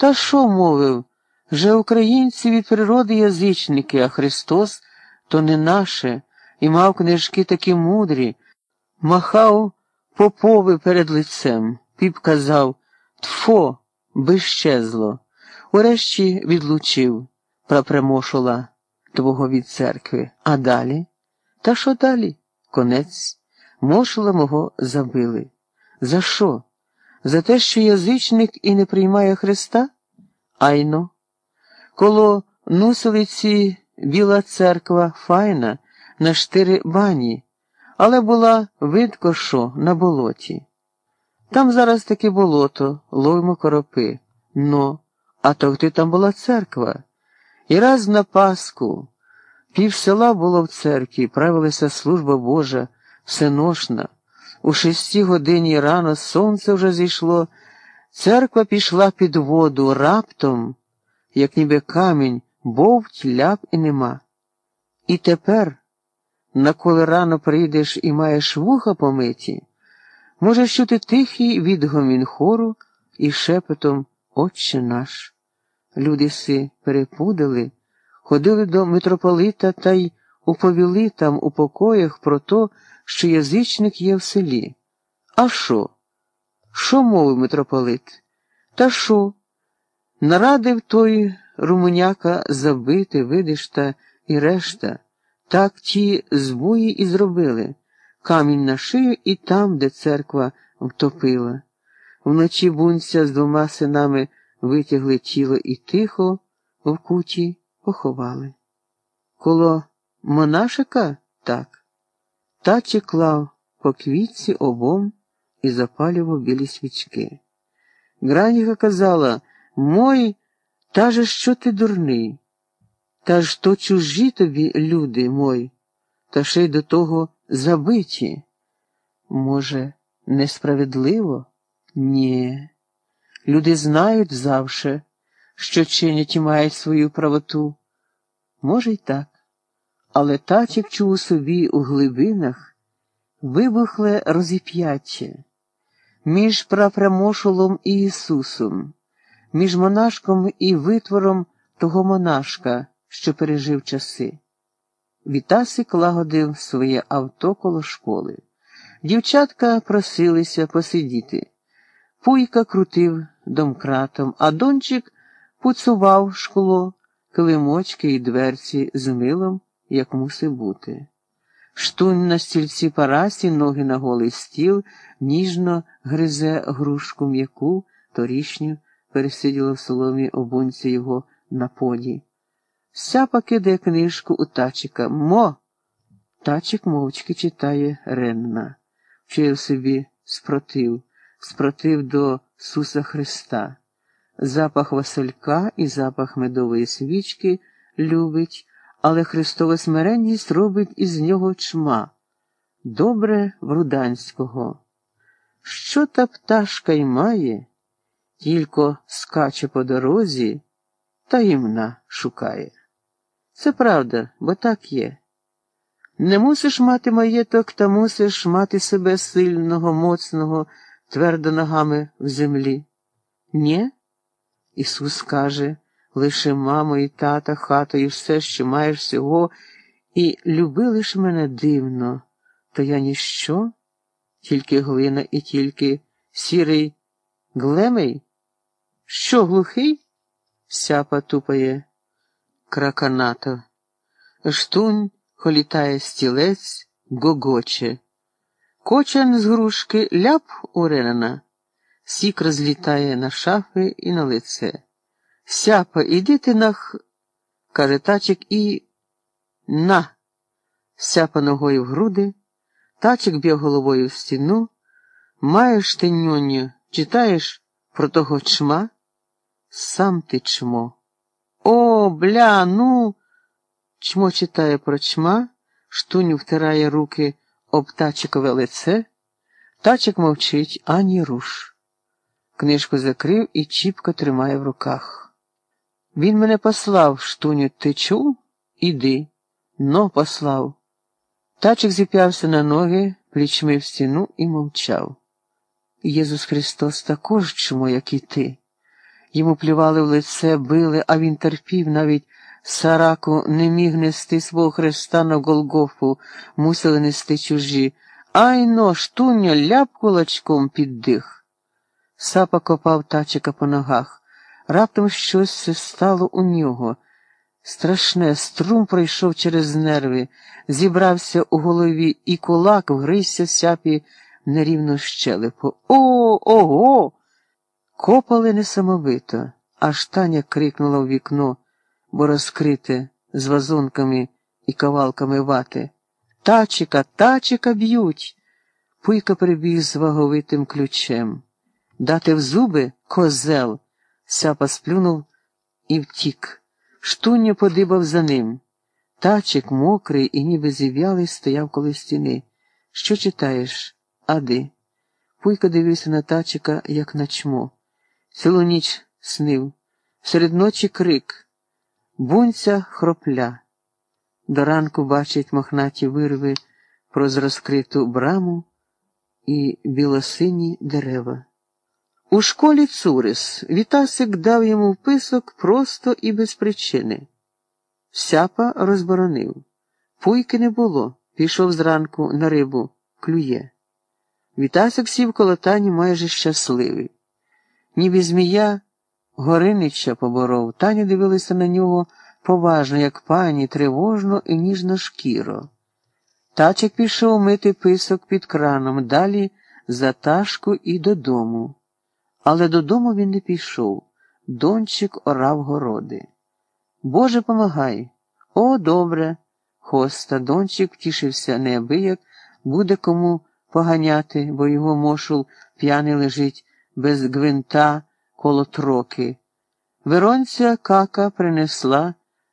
Та що мовив? Же українці від природи язичники, а Христос то не наше, і мав книжки такі мудрі, махав попови перед лицем, піп казав Тфо, безщезло. Урешті відлучив прапремошула твого від церкви. А далі? Та що далі? Конець. Мошула мого забили. За що? За те, що язичник і не приймає Христа? Айно. Коло нусилиці біла церква файна на штири бані, але була видко що на болоті. Там зараз таке болото, лоймо коропи. Но, а товти там була церква. І раз на Пасху пів села було в церкві, правилася служба Божа, всеношна. У шесті годині рано сонце вже зійшло, церква пішла під воду раптом, як ніби камінь, бовть, ляп і нема. І тепер, на коли рано прийдеш і маєш вуха помиті, можеш чути тихий відгомін хору і шепотом Отче наш. Люди си перепудили, ходили до митрополита та й уповіли там у покоях про то, що язичник є в селі. А що? Що мовив митрополит? Та що? Нарадив той румуняка забити, видиш та і решта. Так ті збої і зробили камінь на шию і там, де церква втопила. Вночі бунця з двома синами витягли тіло і тихо в куті поховали. Коло монашика так. Тачі клав по квітці обом і запалював білі свічки. Граніка казала Мой, та же що ти дурний? Та ж то чужі тобі люди мой, та ще й до того забиті. Може, несправедливо? Ні. Люди знають завше, що чинять і мають свою правоту. Може, й так. Але тачик чув у собі у глибинах вибухле розіп'яття між прапрамошулом і Ісусом, між монашком і витвором того монашка, що пережив часи. Вітасик лагодив своє авто коло школи. Дівчатка просилися посидіти. Пуйка крутив домкратом, а дончик пуцував шкло, килимочки і дверці з милом, як мусить бути. Штунь на стільці парасі, ноги на голий стіл, ніжно гризе грушку м'яку, торішню пересиділа в соломі обунці його на поді. Сяпа кидає книжку у тачика. Мо. Тачик мовчки читає Ренна, вчив собі спротив спротив до Суса Христа. Запах Василька і запах медової свічки любить, але Христова смиренність робить із нього чма. Добре вруданського. Що та пташка й має, тільки скаче по дорозі, таємна шукає. Це правда, бо так є. Не мусиш мати маєток, та мусиш мати себе сильного, моцного твердо ногами в землі. Нє? Ісус каже, лише мамо і тата, хату і все, що маєш всього, і люби лиш мене дивно, то я ніщо, тільки глина і тільки сірий глемей? Що глухий? Сяпа тупає краканато. Штунь холітає стілець, гогоче. Кочан з грушки ляп уренена, сік розлітає на шафи і на лице. Сяпа, іди ти на х. каже тачик і на. Сяпа ногою в груди, тачик б'є головою в стіну. Маєш ти ньоню, читаєш про того чма? Сам ти чмо. О, бля, ну. Чмо читає про чма, штуню втирає руки об тачикове лице, тачик мовчить ані руш. Книжку закрив і чіпко тримає в руках. Він мене послав, штуню, ти чув? Іди. Но послав. Тачик зіп'явся на ноги, плічми в стіну і мовчав. Єсус Христос також чому, як і ти. Йому плювали в лице, били, а він терпів навіть сараку не міг нести свого хреста на Голгофу, мусили нести чужі. Ай но, штуня ляп кулачком під дих. Сапа копав тачика по ногах. Раптом щось стало у нього. Страшне, струм пройшов через нерви, зібрався у голові, і кулак вгризся сяпі нерівну щелепу. О, ого! Копали несамовито, аж Таня крикнула в вікно, бо розкрите з вазонками і кавалками вати. Тачика, тачика б'ють. Пуйка прибіг з ваговитим ключем. Дати в зуби козел. Сяпа сплюнув і втік. Штуння подибав за ним. Тачик, мокрий і ніби зів'ялий, стояв коло стіни. Що читаєш? Ади. Пуйка дивився на тачика, як на чмо. Цілу ніч снив. Серед ночі крик. Бунця хропля. До ранку бачить мохнаті вирви проз розкриту браму і білосині дерева. У школі Цурис Вітасик дав йому вписок просто і без причини. Сяпа розборонив. Пуйки не було. Пішов зранку на рибу, клює. Вітасик сів коло тані майже щасливий. Ніби змія Горинича поборов. Таня дивилася на нього поважно, як пані, тривожно і ніжно шкіро. Тачик пішов мити писок під краном, далі за ташку і додому. Але додому він не пішов. Дончик орав городи. Боже, помагай. О, добре. Хоста Дончик втішився неабияк, буде кому поганяти, бо його мошул п'яний лежить без гвинта коло троки. Веронця кака принесла